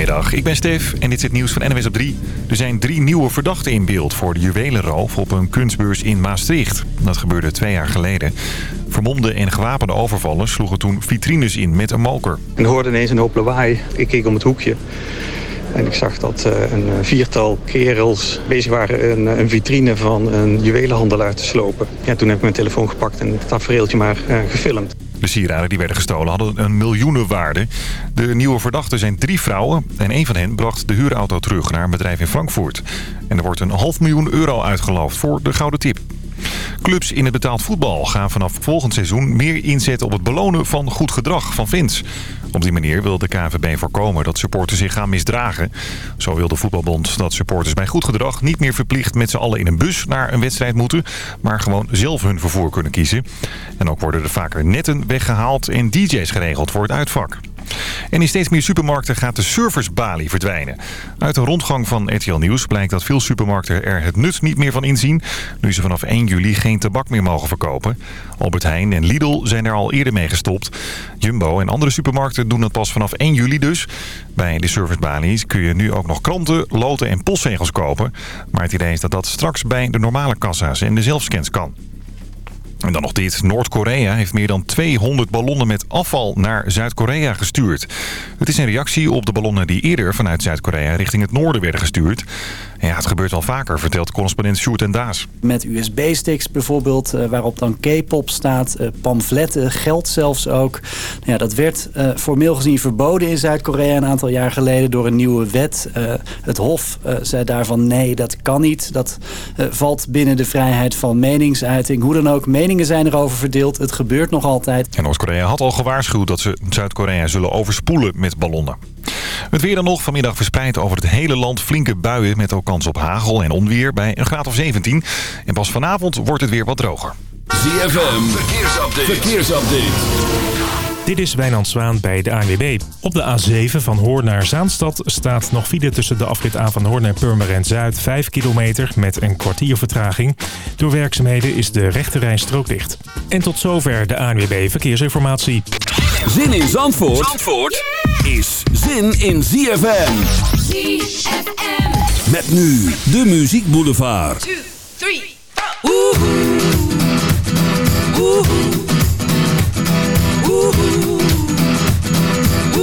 Goedemiddag, ik ben Stef en dit is het nieuws van NWS op 3. Er zijn drie nieuwe verdachten in beeld voor de juwelenroof op een kunstbeurs in Maastricht. Dat gebeurde twee jaar geleden. Vermomde en gewapende overvallers sloegen toen vitrines in met een moker. En hoorde ineens een hoop lawaai. Ik keek om het hoekje. En ik zag dat uh, een viertal kerels bezig waren een, een, vitrine van een juwelenhandelaar te slopen. Ja, toen heb ik mijn telefoon gepakt en het tafereeltje maar gefilmd. De sieraden die werden gestolen hadden een miljoenenwaarde. De nieuwe verdachten zijn drie vrouwen en een van hen bracht de huurauto terug naar een bedrijf in Frankfurt. En er wordt een half miljoen euro uitgeloofd voor de gouden tip. Clubs in het betaald voetbal gaan vanaf volgend seizoen meer inzetten op het belonen van goed gedrag van fans. Op die manier wil de KVB voorkomen dat supporters zich gaan misdragen. Zo wil de voetbalbond dat supporters bij goed gedrag niet meer verplicht met z'n allen in een bus naar een wedstrijd moeten, maar gewoon zelf hun vervoer kunnen kiezen. En ook worden er vaker netten weggehaald en DJ's geregeld voor het uitvak. En in steeds meer supermarkten gaat de servicebalie verdwijnen. Uit een rondgang van RTL Nieuws blijkt dat veel supermarkten er het nut niet meer van inzien... nu ze vanaf 1 juli geen tabak meer mogen verkopen. Albert Heijn en Lidl zijn er al eerder mee gestopt. Jumbo en andere supermarkten doen dat pas vanaf 1 juli dus. Bij de servicebalies kun je nu ook nog kranten, loten en postzegels kopen. Maar het idee is dat dat straks bij de normale kassa's en de zelfscans kan. En dan nog dit. Noord-Korea heeft meer dan 200 ballonnen met afval naar Zuid-Korea gestuurd. Het is een reactie op de ballonnen die eerder vanuit Zuid-Korea richting het noorden werden gestuurd. Ja, het gebeurt al vaker, vertelt correspondent Sjoerd en Daas. Met USB-sticks bijvoorbeeld, eh, waarop dan K-pop staat, eh, pamfletten, geld zelfs ook. Ja, dat werd uh, formeel gezien verboden in Zuid-Korea een aantal jaar geleden door een nieuwe wet. het Hof zei daarvan nee, dat kan niet. Dat valt binnen de vrijheid van meningsuiting. Hoe dan ook, meningen zijn erover verdeeld. Het gebeurt nog altijd. En Noord-Korea had al gewaarschuwd dat ze Zuid-Korea zullen overspoelen met ballonnen. Het weer dan nog vanmiddag verspreid over het hele land flinke buien met ook kans op hagel en onweer bij een graad of 17. En pas vanavond wordt het weer wat droger. ZFM, verkeersupdate. verkeersupdate. Dit is Wijnand Zwaan bij de ANWB. Op de A7 van Hoorn naar Zaanstad staat nog file tussen de afrit A van Hoorn en Purmerend Zuid. 5 kilometer met een kwartier vertraging. Door werkzaamheden is de rechterrijstrook dicht. En tot zover de ANWB Verkeersinformatie. Zin in Zandvoort, Zandvoort is zin in ZFM. ZFM. Met nu de Muziek Boulevard. 2, 3, Oeh. Oeh.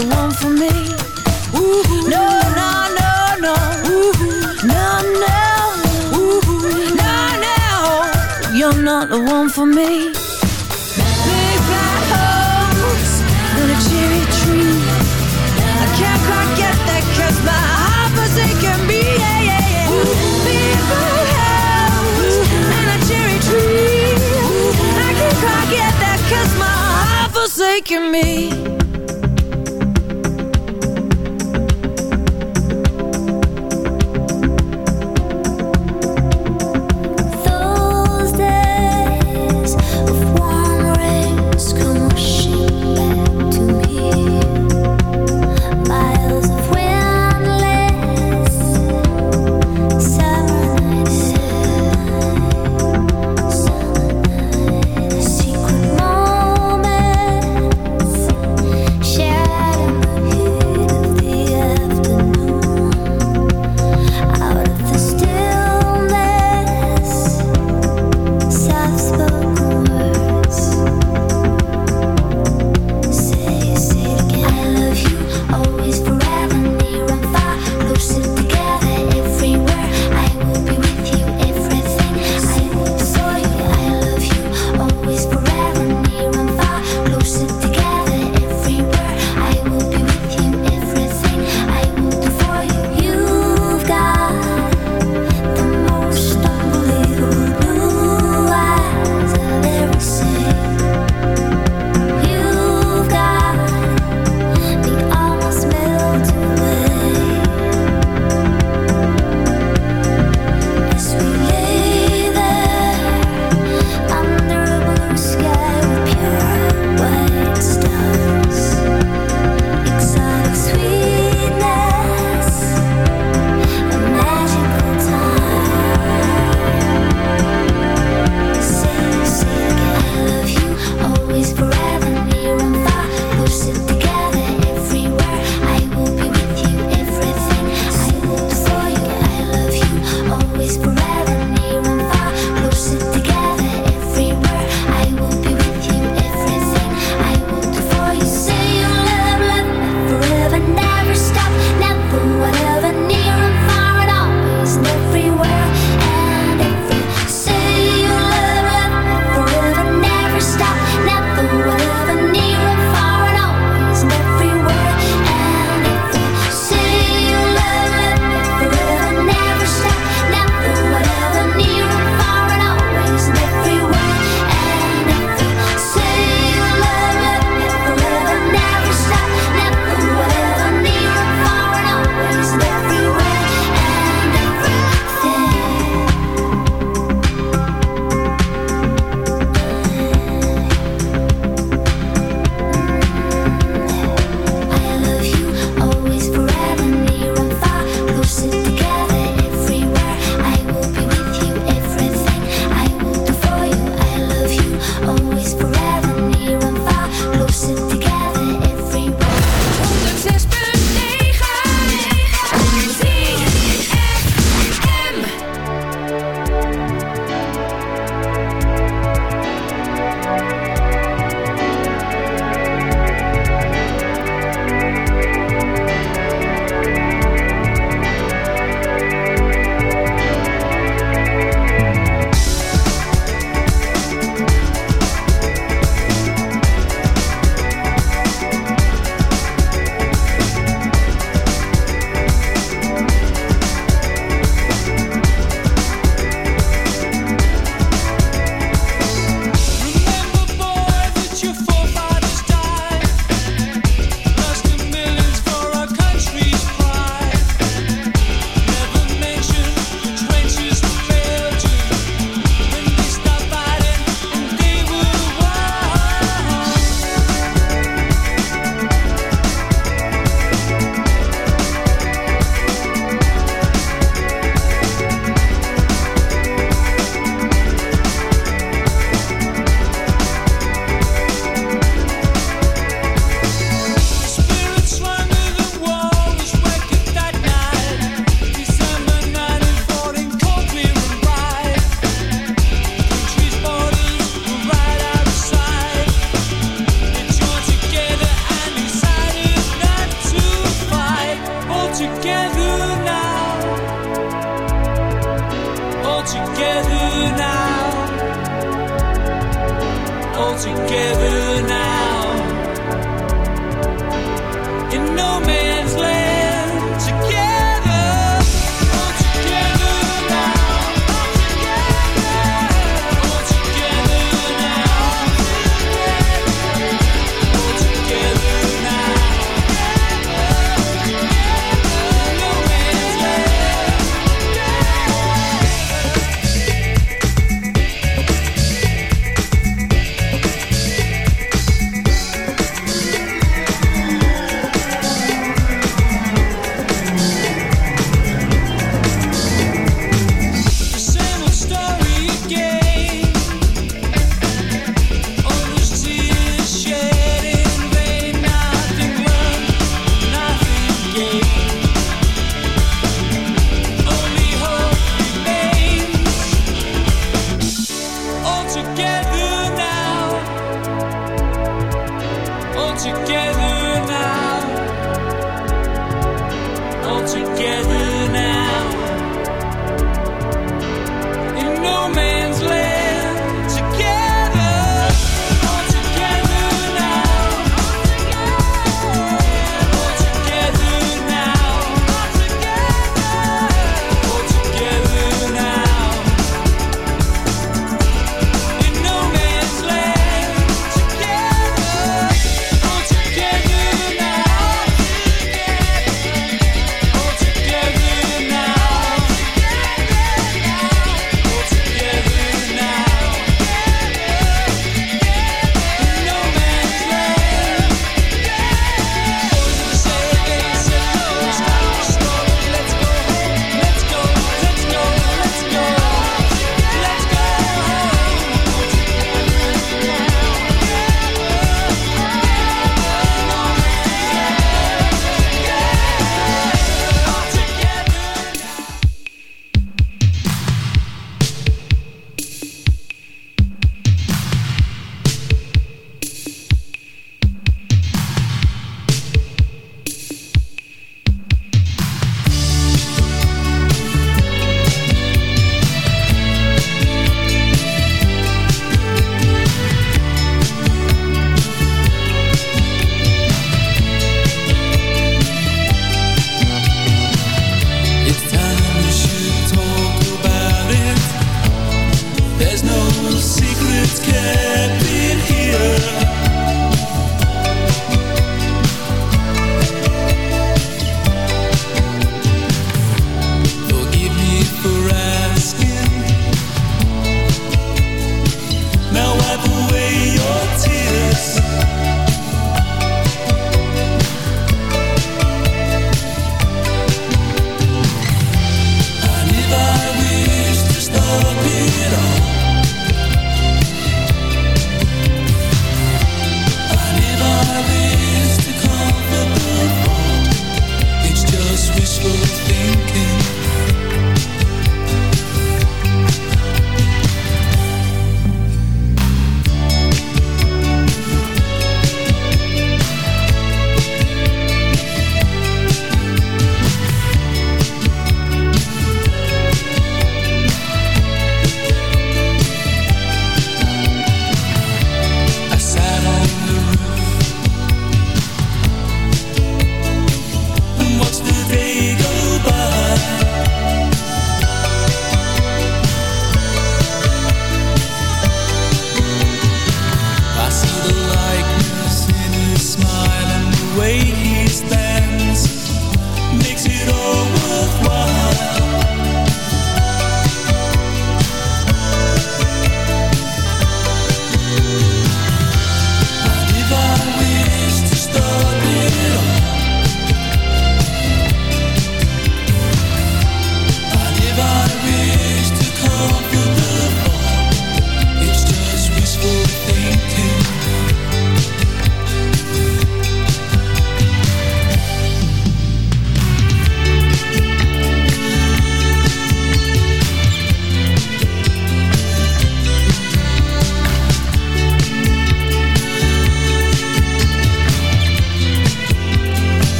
the one for me. Ooh, no, no, no, no. Ooh, no, no. Ooh, no, no. You're not the one for me. Big black holes and a cherry tree. I can't quite get that cause my heart was me. Yeah, yeah, yeah. Ooh, big black holes and a cherry tree. I can't quite get that cause my heart was me.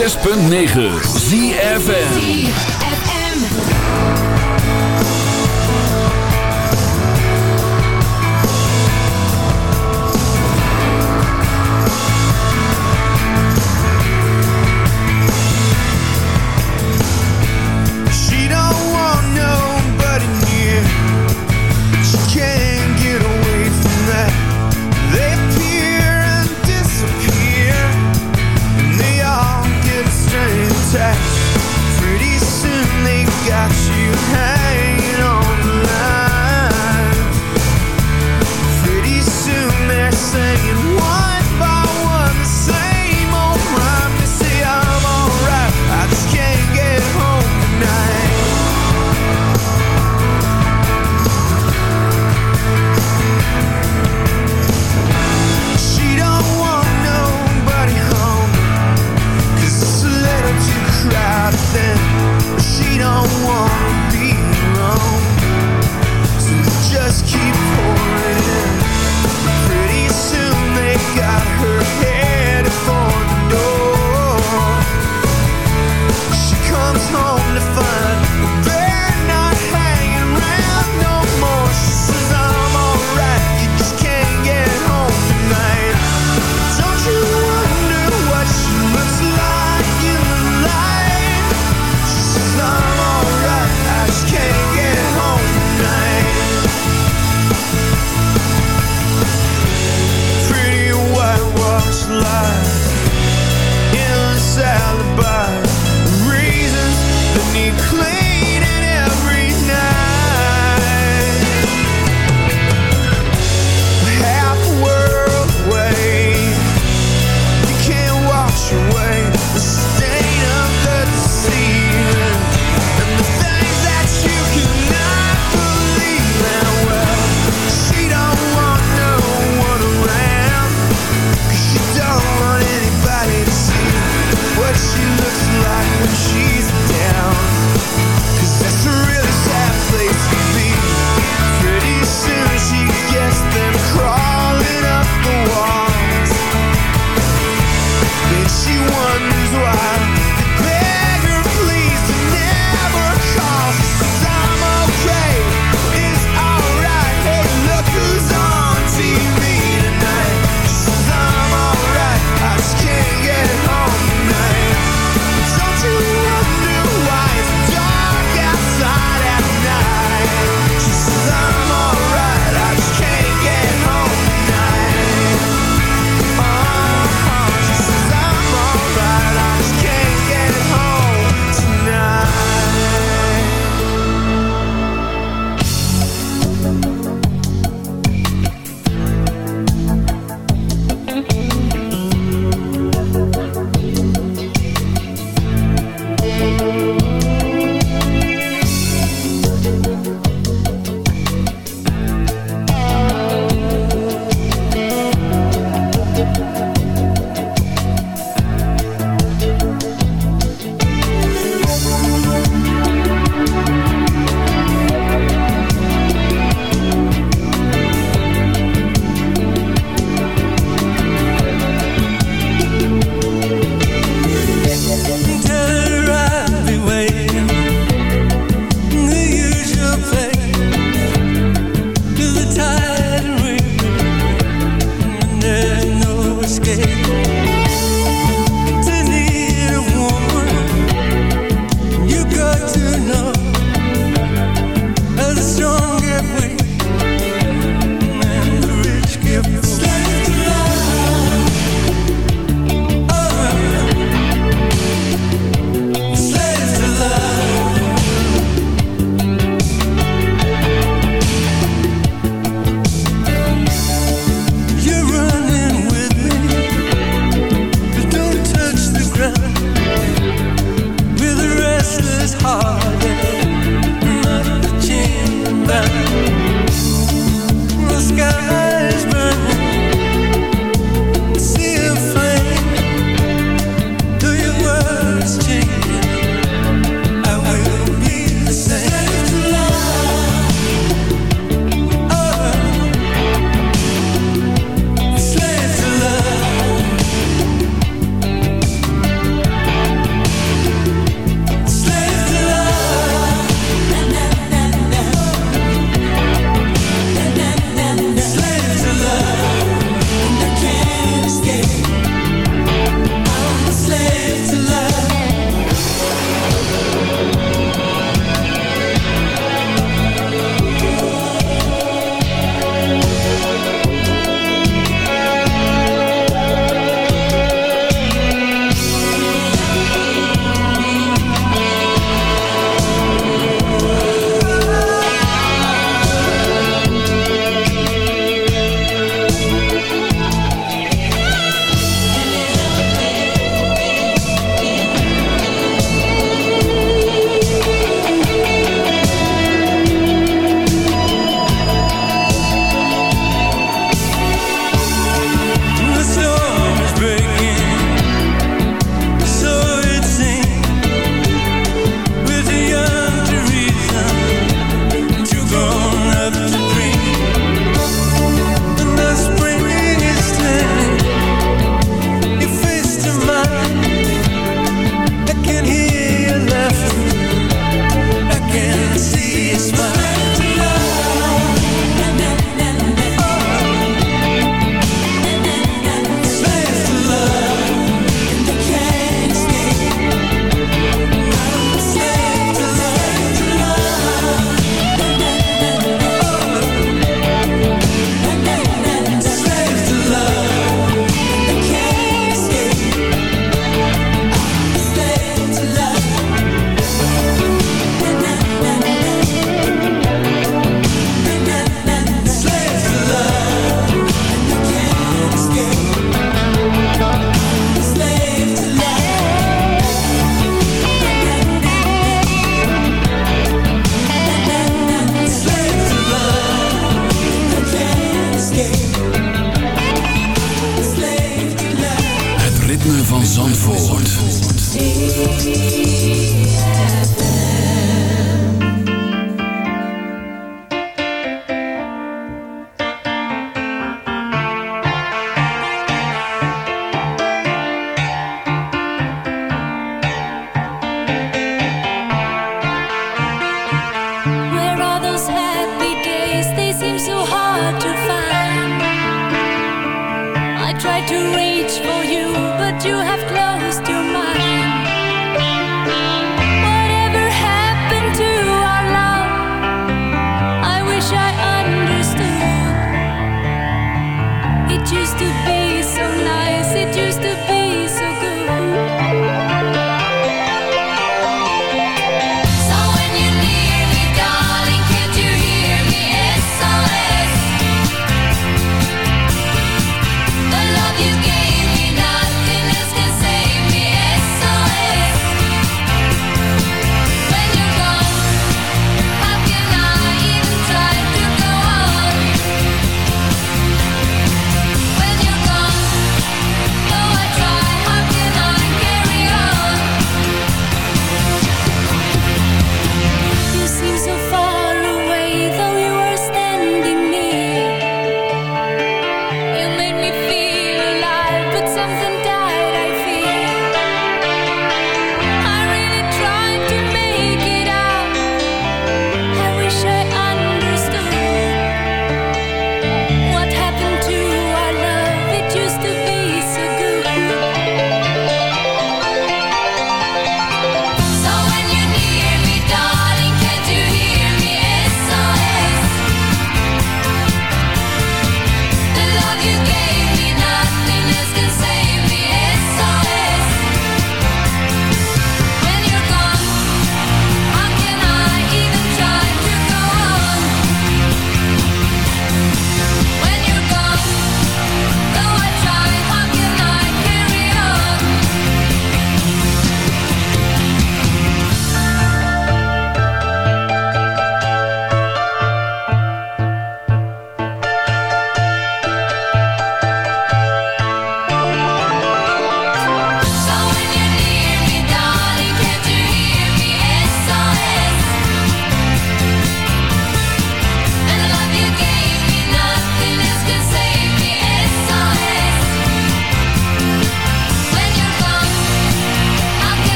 106.9 ZFN for you, but you have.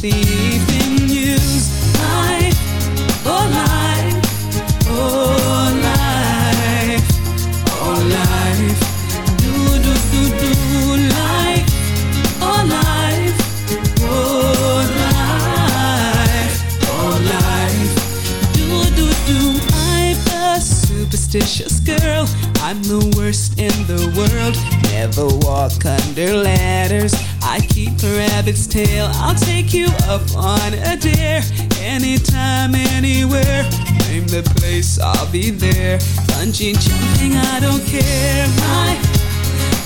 the evening news. Life, life, life, life. Do, do, do, do, life, life, life, life. Do, do, do, I'm a superstitious girl. I'm the worst in the world. Never walk under ladders I keep a rabbit's tail. I'll take you up on a dare. Anytime, anywhere. Name the place, I'll be there. Punching, jumping, I don't care. My,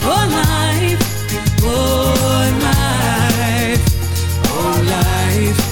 oh life, oh life, oh life.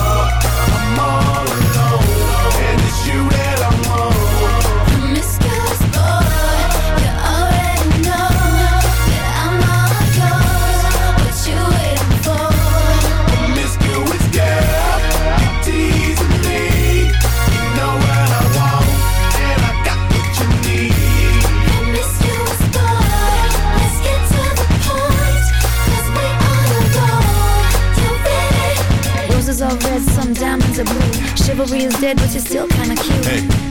blue. Chivalry is dead, but you're still kinda cute. Hey.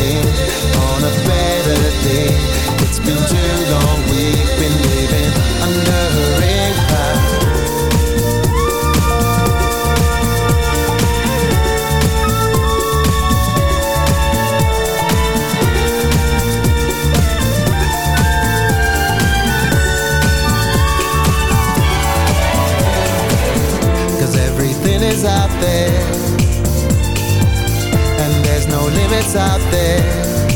on a better day. It's been too long, we've been living under a is out there there.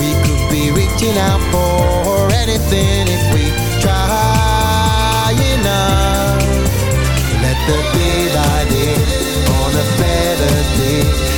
We could be reaching out for anything if we try enough. Let the day light on a better day